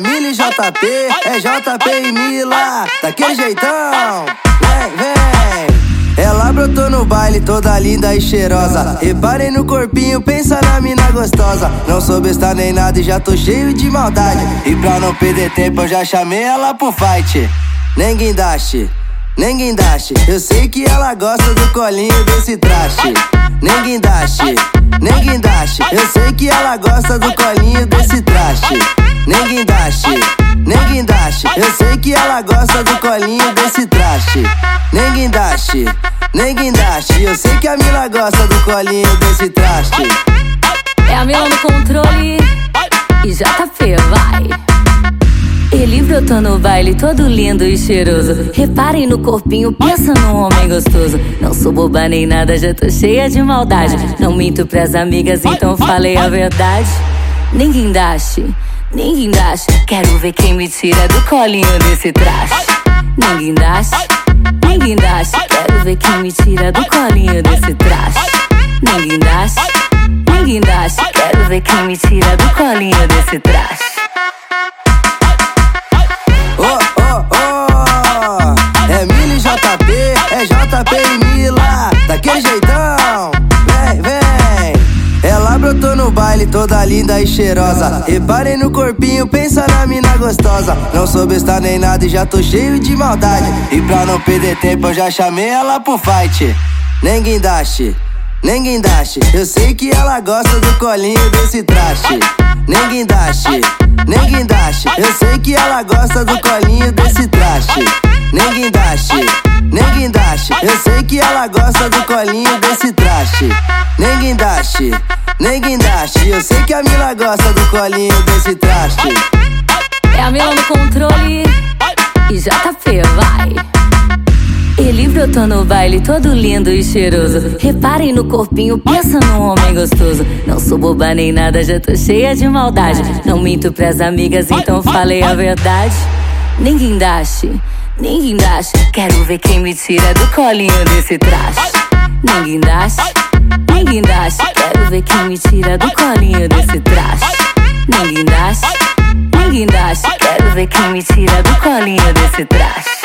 JP, é JP e Mila, daquele jeitão. Vem, vem. Ela brotou no baile toda linda e cheirosa. Reparem no corpinho, pensa na mina gostosa. Não sou besta nem nada e já tô cheio de maldade. E pra não perder tempo, eu já chamei ela pro fight. Nem guindaste, nem guindaste. Eu sei que ela gosta do colinho desse traste. Nem guindaste, nem guindaste. Eu sei que ela gosta do colinho desse traste. Gosta do colinho desse traste. Nem guindaste, nem guindaste. Eu sei que a mina gosta do colinho desse traste. É a Mila no controle e JP, vai. Ele brotou no baile todo lindo e cheiroso. Reparem no corpinho, pensa num homem gostoso. Não sou boba nem nada, já tô cheia de maldade. Não minto pras amigas, então falei a verdade. Nem guindaste, nem guindaste. Quero ver quem me tira do colinho desse traste. Nem guindaste, nem guindaste. Quero ver quem me tira do colinho desse traste. Nem guindaste, nem guindaste. Quero ver quem me tira do colinho desse traste. Toda linda e cheirosa. Reparem no corpinho, pensa na mina gostosa. Não sou besta nem nada e já tô cheio de maldade. E pra não perder tempo, eu já chamei ela pro fight. Nem guindaste, nem guindaste. Eu sei que ela gosta do colinho desse traste. Nem guindaste, nem guindaste. Eu sei que ela gosta do colinho desse traste. Nem guindaste, Eu sei que ela gosta do colinho desse traste. Nem guindaste, nem guindaste. Eu sei que a Mila gosta do colinho desse traste. É a Mila no controle e JP, vai. Ele brotou no baile todo lindo e cheiroso. Reparem no corpinho, pensa num homem gostoso. Não sou boba nem nada, já tô cheia de maldade. Não minto pras amigas, então falei a verdade. Nem guindaste, nem guindaste. Quero ver quem me tira do colinho desse traste. Nem guindaste, nem guindaste. Quero ver quem me tira do colinho desse traste. Nem guindaste, nem guindaste. Quero ver quem me tira do colinho desse traste.